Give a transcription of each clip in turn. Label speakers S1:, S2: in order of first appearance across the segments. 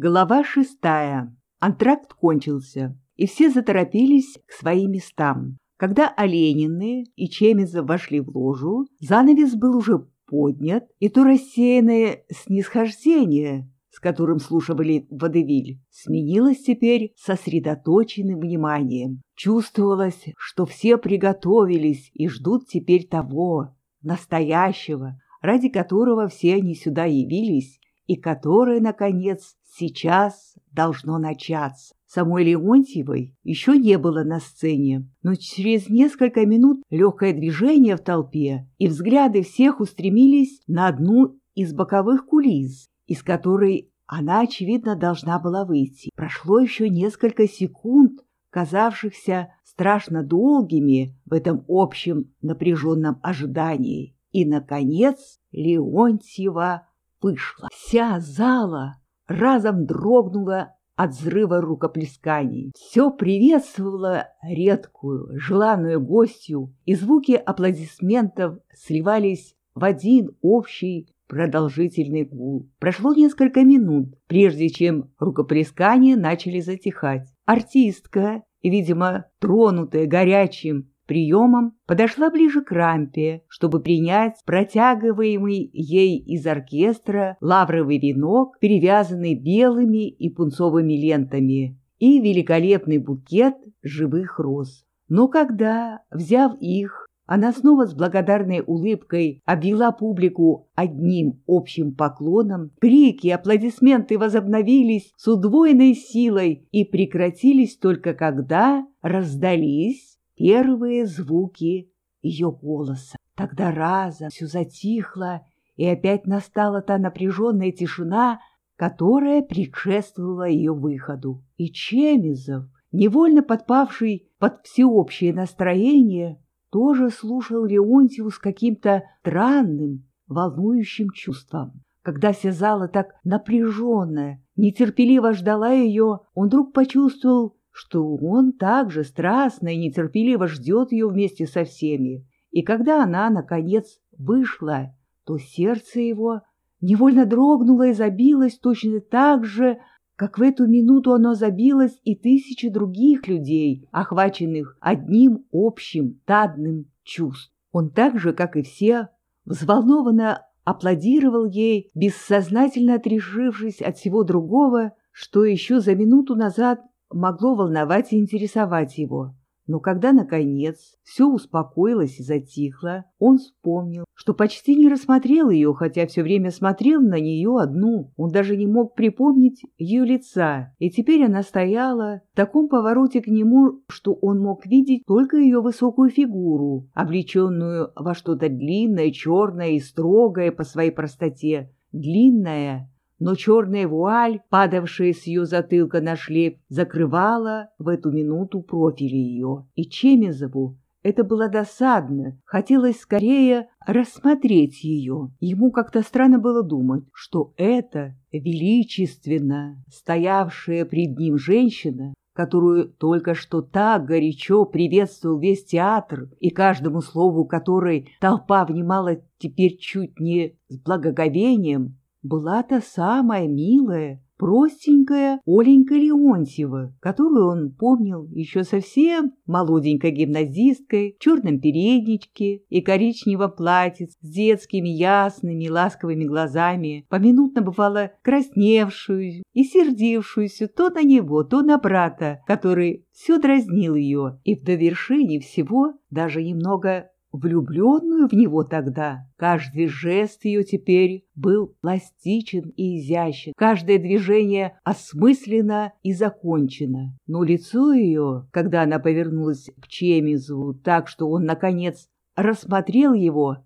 S1: Глава шестая. Антракт кончился, и все заторопились к своим местам. Когда Оленины и Чемизов вошли в ложу, занавес был уже поднят, и то рассеянное снисхождение, с которым слушали водевиль, сменилось теперь сосредоточенным вниманием. Чувствовалось, что все приготовились и ждут теперь того, настоящего, ради которого все они сюда явились, и которое, наконец, сейчас должно начаться. Самой Леонтьевой еще не было на сцене, но через несколько минут легкое движение в толпе и взгляды всех устремились на одну из боковых кулис, из которой она, очевидно, должна была выйти. Прошло еще несколько секунд, казавшихся страшно долгими в этом общем напряженном ожидании. И, наконец, Леонтьева вышла. Вся зала разом дрогнула от взрыва рукоплесканий. Все приветствовало редкую, желанную гостью, и звуки аплодисментов сливались в один общий продолжительный гул. Прошло несколько минут, прежде чем рукоплескания начали затихать. Артистка, видимо, тронутая горячим приемом подошла ближе к рампе, чтобы принять протягиваемый ей из оркестра лавровый венок, перевязанный белыми и пунцовыми лентами, и великолепный букет живых роз. Но когда, взяв их, она снова с благодарной улыбкой обвела публику одним общим поклоном. Крики, аплодисменты возобновились с удвоенной силой и прекратились только когда раздались первые звуки ее голоса. Тогда разом все затихло, и опять настала та напряженная тишина, которая предшествовала ее выходу. И Чемизов, невольно подпавший под всеобщее настроение, тоже слушал Леонтьеву с каким-то странным, волнующим чувством. Когда вся зала так напряженная, нетерпеливо ждала ее, он вдруг почувствовал что он также страстно и нетерпеливо ждет ее вместе со всеми. И когда она, наконец, вышла, то сердце его невольно дрогнуло и забилось точно так же, как в эту минуту оно забилось и тысячи других людей, охваченных одним общим тадным чувством. Он так же, как и все, взволнованно аплодировал ей, бессознательно отрешившись от всего другого, что еще за минуту назад могло волновать и интересовать его. Но когда, наконец, все успокоилось и затихло, он вспомнил, что почти не рассмотрел ее, хотя все время смотрел на нее одну. Он даже не мог припомнить ее лица, и теперь она стояла в таком повороте к нему, что он мог видеть только ее высокую фигуру, облеченную во что-то длинное, черное и строгое по своей простоте. Длинное, но черная вуаль, падавшая с ее затылка на шлеп, закрывала в эту минуту профиль ее. И Чемезову это было досадно, хотелось скорее рассмотреть ее. Ему как-то странно было думать, что эта величественно стоявшая пред ним женщина, которую только что так горячо приветствовал весь театр, и каждому слову которой толпа внимала теперь чуть не с благоговением, была та самая милая, простенькая Оленька Леонтьева, которую он помнил еще совсем молоденькой гимназисткой в черном передничке и коричневом платье с детскими ясными ласковыми глазами, поминутно бывало красневшую и сердившуюся то на него, то на брата, который все дразнил ее, и в довершении всего даже немного влюбленную в него тогда. Каждый жест ее теперь был пластичен и изящен, каждое движение осмысленно и закончено. Но лицо ее, когда она повернулась к Чемизу так, что он, наконец, рассмотрел его,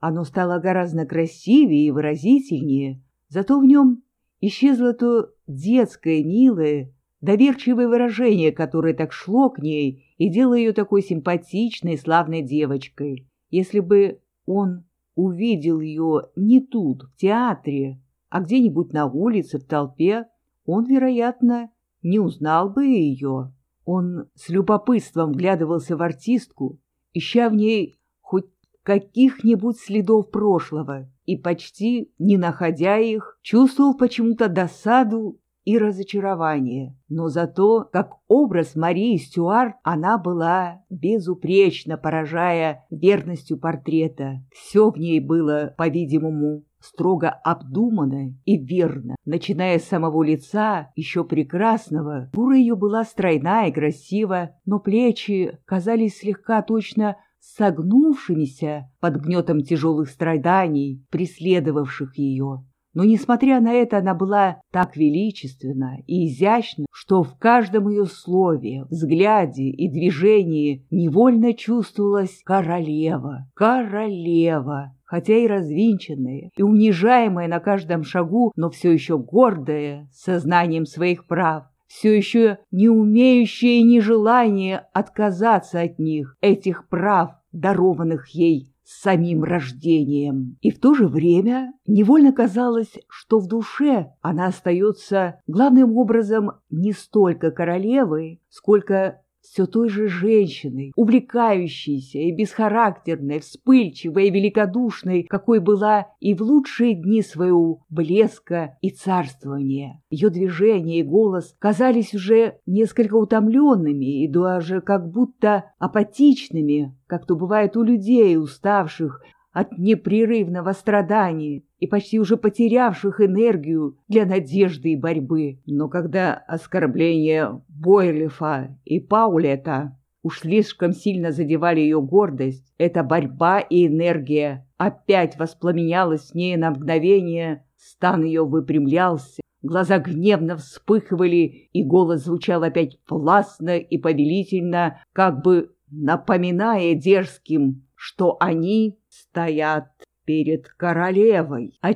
S1: оно стало гораздо красивее и выразительнее, зато в нем исчезло то детское, милое, доверчивое выражение, которое так шло к ней и делало ее такой симпатичной и славной девочкой. Если бы он увидел ее не тут, в театре, а где-нибудь на улице, в толпе, он, вероятно, не узнал бы ее. Он с любопытством вглядывался в артистку, ища в ней хоть каких-нибудь следов прошлого, и почти не находя их, чувствовал почему-то досаду и разочарование. Но зато, как образ Марии Стюарт, она была безупречна, поражая верностью портрета. Все в ней было, по-видимому, строго обдуманно и верно. Начиная с самого лица, еще прекрасного, фигура ее была стройна и красива, но плечи казались слегка точно согнувшимися под гнетом тяжелых страданий, преследовавших ее. Но, несмотря на это, она была так величественна и изящна, что в каждом ее слове, взгляде и движении невольно чувствовалась королева, королева, хотя и развинченная, и унижаемая на каждом шагу, но все еще гордая, сознанием своих прав, все еще не умеющая и не желание отказаться от них, этих прав, дарованных ей с самим рождением. И в то же время невольно казалось, что в душе она остается главным образом не столько королевой, сколько все той же женщиной, увлекающейся и бесхарактерной, вспыльчивой и великодушной, какой была и в лучшие дни своего блеска и царствования. Ее движения и голос казались уже несколько утомленными и даже как будто апатичными, как то бывает у людей, уставших от непрерывного страдания и почти уже потерявших энергию для надежды и борьбы. Но когда оскорбления Бойлифа и Паулета уж слишком сильно задевали ее гордость, эта борьба и энергия опять воспламенялась в ней на мгновение, стан ее выпрямлялся, глаза гневно вспыхивали, и голос звучал опять властно и повелительно, как бы напоминая дерзким, что они стоят перед королевой. А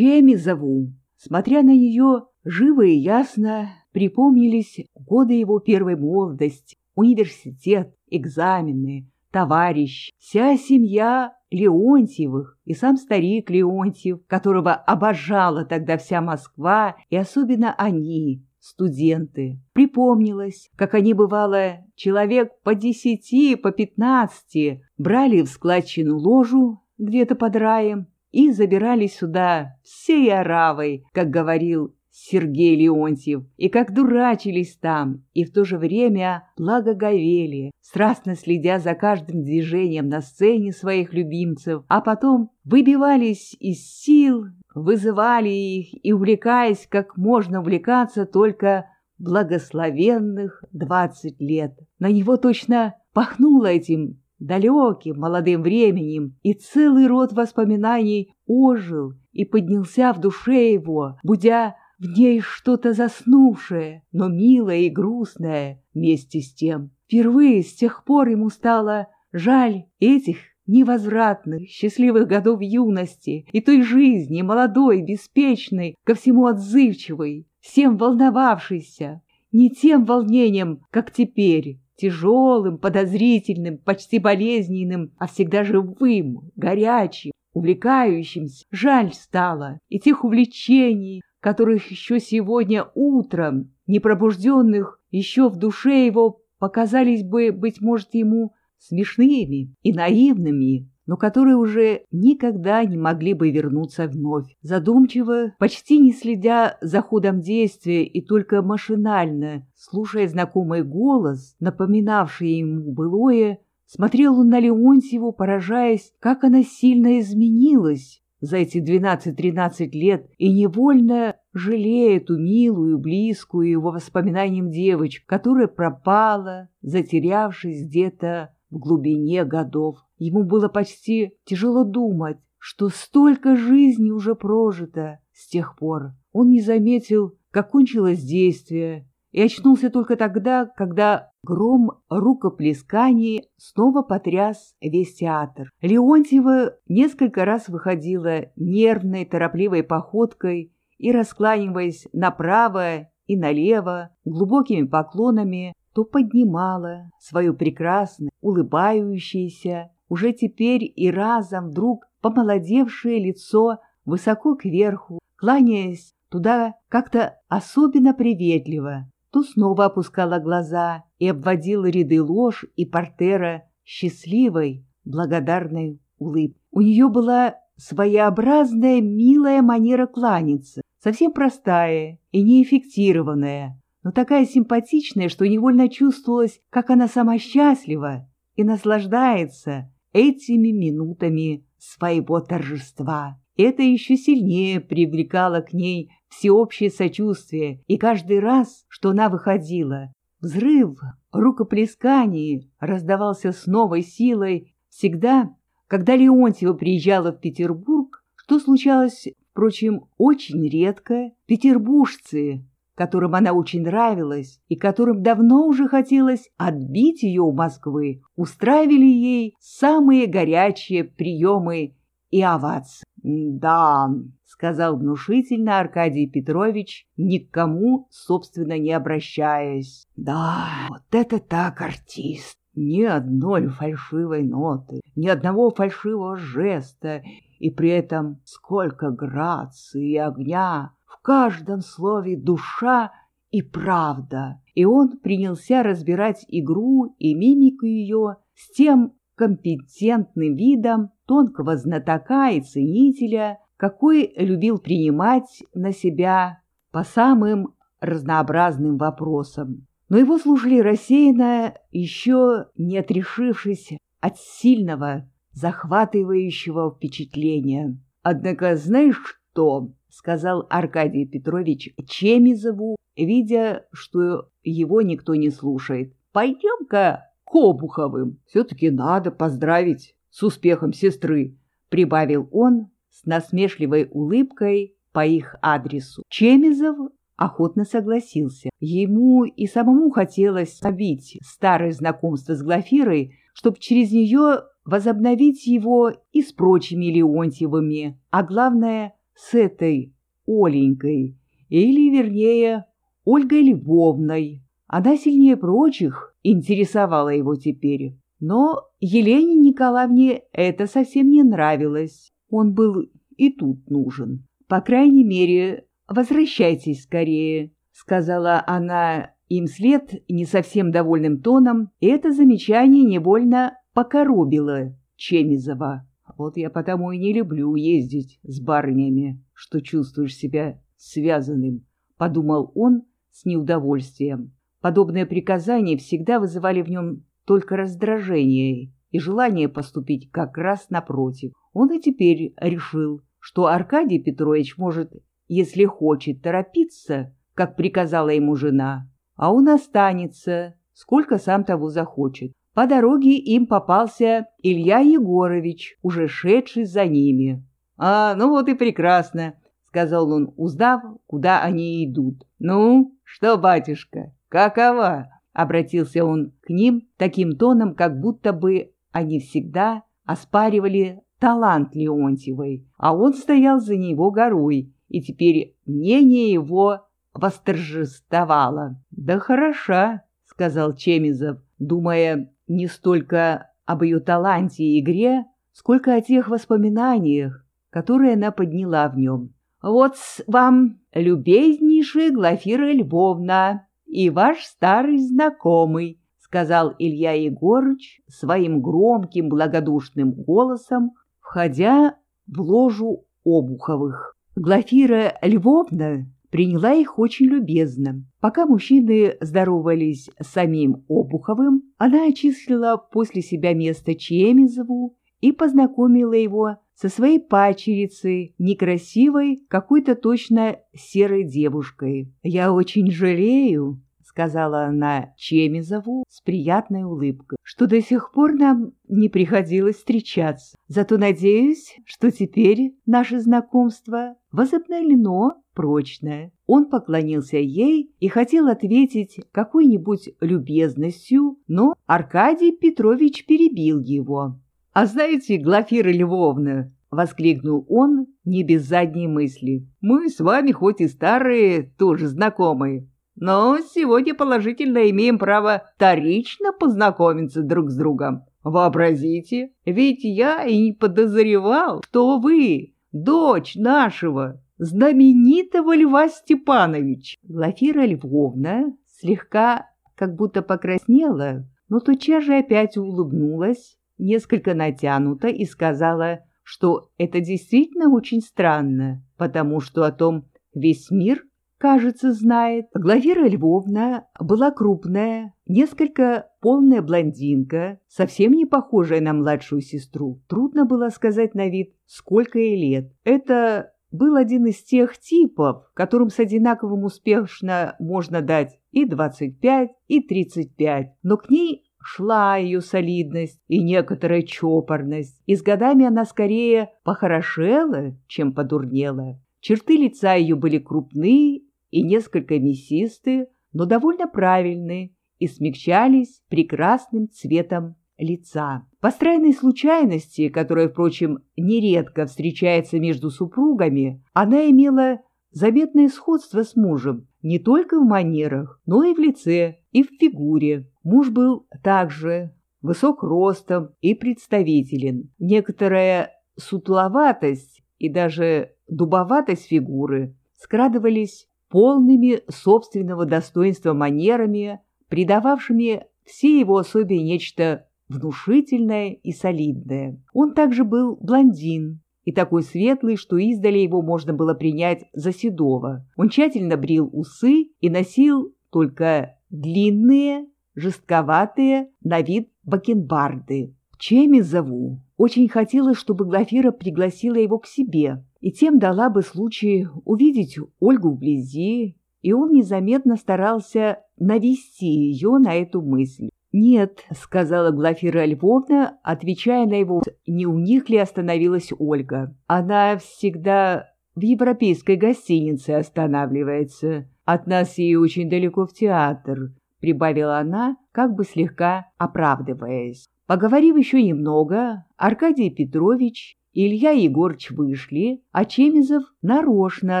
S1: зову? Смотря на нее, живо и ясно припомнились годы его первой молодости, университет, экзамены, товарищ, вся семья Леонтьевых и сам старик Леонтьев, которого обожала тогда вся Москва, и особенно они, студенты. Припомнилось, как они, бывало, человек по десяти, по пятнадцати, брали в складчину ложу где-то под раем и забирались сюда всей оравой, как говорил Сергей Леонтьев, и как дурачились там, и в то же время благоговели, страстно следя за каждым движением на сцене своих любимцев, а потом выбивались из сил, вызывали их и, увлекаясь, как можно увлекаться только благословенных двадцать лет. На него точно пахнуло этим далеким молодым временем, и целый род воспоминаний ожил и поднялся в душе его, будя в ней что-то заснувшее, но милое и грустное вместе с тем. Впервые с тех пор ему стало жаль этих невозвратных, счастливых годов юности и той жизни, молодой, беспечной, ко всему отзывчивой, всем волновавшейся, не тем волнением, как теперь, тяжелым, подозрительным, почти болезненным, а всегда живым, горячим, увлекающимся. Жаль стало и тех увлечений, которых еще сегодня утром, непробужденных еще в душе его, показались бы, быть может, ему смешными и наивными, но которые уже никогда не могли бы вернуться вновь. Задумчиво, почти не следя за ходом действия и только машинально, слушая знакомый голос, напоминавший ему былое, смотрел он на Леонтьеву, поражаясь, как она сильно изменилась за эти двенадцать-тринадцать лет и невольно жалея эту милую, близкую его воспоминаниям девочку, которая пропала, затерявшись где-то в глубине годов. Ему было почти тяжело думать, что столько жизни уже прожито с тех пор. Он не заметил, как кончилось действие, и очнулся только тогда, когда гром рукоплесканий снова потряс весь театр. Леонтьева несколько раз выходила нервной, торопливой походкой и, раскланиваясь направо и налево, глубокими поклонами, то поднимала свое прекрасное, улыбающееся, уже теперь и разом вдруг помолодевшее лицо высоко кверху, кланяясь туда как-то особенно приветливо, то снова опускала глаза и обводила ряды ложь и портера счастливой, благодарной улыбкой. У нее была своеобразная милая манера кланяться, совсем простая и неэффектированная, но такая симпатичная, что невольно чувствовалось, как она сама счастлива и наслаждается этими минутами своего торжества. Это еще сильнее привлекало к ней всеобщее сочувствие, и каждый раз, что она выходила, взрыв рукоплесканий раздавался с новой силой всегда, когда Леонтьева приезжала в Петербург, что случалось, впрочем, очень редко, петербуржцы, которым она очень нравилась и которым давно уже хотелось отбить ее у Москвы, устраивали ей самые горячие приемы и овации. «Да», — сказал внушительно Аркадий Петрович, никому, собственно, не обращаясь. «Да, вот это так артист! Ни одной фальшивой ноты, ни одного фальшивого жеста, и при этом сколько грации и огня, каждом слове душа и правда. И он принялся разбирать игру и мимику ее с тем компетентным видом тонкого знатока и ценителя, какой любил принимать на себя по самым разнообразным вопросам. Но его слушали рассеянно, еще не отрешившись от сильного, захватывающего впечатления. «Однако знаешь что?» — сказал Аркадий Петрович Чемизову, видя, что его никто не слушает. «Пойдем-ка к Обуховым. Все-таки надо поздравить с успехом сестры», — прибавил он с насмешливой улыбкой по их адресу. Чемизов охотно согласился. Ему и самому хотелось побить старое знакомство с Глафирой, чтобы через нее возобновить его и с прочими Леонтьевыми, а главное, с этой Оленькой, или, вернее, Ольгой Львовной. Она сильнее прочих интересовало его теперь. Но Елене Николаевне это совсем не нравилось. Он был и тут нужен. По крайней мере, возвращайтесь скорее, сказала она им след не совсем довольным тоном, это замечание невольно покоробило Чемизова. Вот я потому и не люблю ездить с барынями, что чувствуешь себя связанным, подумал он с неудовольствием. Подобные приказания всегда вызывали в нем только раздражение и желание поступить как раз напротив. Он и теперь решил, что Аркадий Петрович может, если хочет, торопиться, как приказала ему жена, а он останется, сколько сам того захочет. По дороге им попался Илья Егорович, уже шедший за ними. «А, ну вот и прекрасно», — сказал он, узнав, куда они идут. «Ну, что, батюшка, «Какова?» — обратился он к ним таким тоном, как будто бы они всегда оспаривали талант Леонтьевой, а он стоял за него горой, и теперь мнение его восторжествовало. «Да хороша», — сказал Чемизов, думая не столько об ее таланте и игре, сколько о тех воспоминаниях, которые она подняла в нем. «Вот вам, любезнейшая Глафира Львовна, и ваш старый знакомый», — сказал Илья Егорыч своим громким благодушным голосом, входя в ложу Обуховых. Глафира Львовна приняла их очень любезно. Пока мужчины здоровались с самим Обуховым, она очислила после себя место Чемизову и познакомила его со своей пачерицей, некрасивой, какой-то точно серой девушкой. «Я очень жалею», — сказала она Чемизову с приятной улыбкой, «что до сих пор нам не приходилось встречаться. Зато надеюсь, что теперь наше знакомство возобновлено прочное». Он поклонился ей и хотел ответить какой-нибудь любезностью, но Аркадий Петрович перебил его. «А знаете, Глафира Львовна, — воскликнул он не без задней мысли, — мы с вами хоть и старые, тоже знакомые, но сегодня положительно имеем право вторично познакомиться друг с другом. Вообразите, ведь я и не подозревал, что вы, дочь нашего знаменитого Льва Степановича. Глафира Львовна слегка как будто покраснела, но тотчас же опять улыбнулась несколько натянуто и сказала что это действительно очень странно, потому что о том весь мир, кажется, знает. Глафира Львовна была крупная, несколько полная блондинка, совсем не похожая на младшую сестру. Трудно было сказать на вид, сколько ей лет. Это был один из тех типов, которым с одинаковым успешно можно дать и 25, и 35, но к ней шла ее солидность и некоторая чопорность, и с годами она скорее похорошела, чем подурнела. Черты лица ее были крупные и несколько мясистые, но довольно правильные и смягчались прекрасным цветом лица. По странной случайности, которая, впрочем, нередко встречается между супругами, она имела заметное сходство с мужем не только в манерах, но и в лице, и в фигуре. Муж был также высок ростом и представителен. Некоторая сутловатость и даже дубоватость фигуры скрадывались полными собственного достоинства манерами, придававшими всей его особе нечто внушительное и солидное. Он также был блондин, и такой светлый, что издали его можно было принять за седого. Он тщательно брил усы и носил только длинные, жестковатые на вид бакенбарды. Чеми зову. Очень хотелось, чтобы Глафира пригласила его к себе, и тем дала бы случай увидеть Ольгу вблизи, и он незаметно старался навести ее на эту мысль. «Нет», — сказала Глафира Львовна, отвечая на его «не у них ли остановилась Ольга?» «Она всегда в европейской гостинице останавливается. От нас ей очень далеко в театр», — прибавила она, как бы слегка оправдываясь. Поговорив еще немного, Аркадий Петрович и Илья Егорыч вышли, а Чемизов нарочно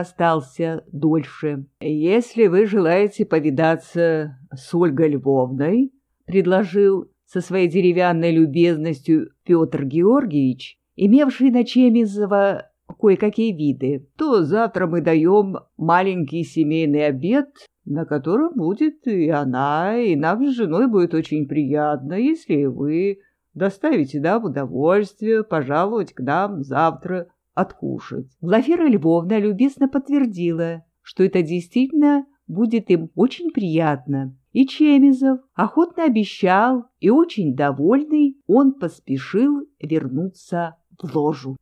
S1: остался дольше. «Если вы желаете повидаться с Ольгой Львовной», — предложил со своей деревянной любезностью Петр Георгиевич, имевший на Чемизова кое-какие виды, то завтра мы даем маленький семейный обед, на котором будет и она, и нам с женой будет очень приятно, если вы доставите нам удовольствие пожаловать к нам завтра откушать. Глафира Львовна любезно подтвердила, что это действительно будет им очень приятно, и Чемизов охотно обещал, и очень довольный он поспешил вернуться в ложу.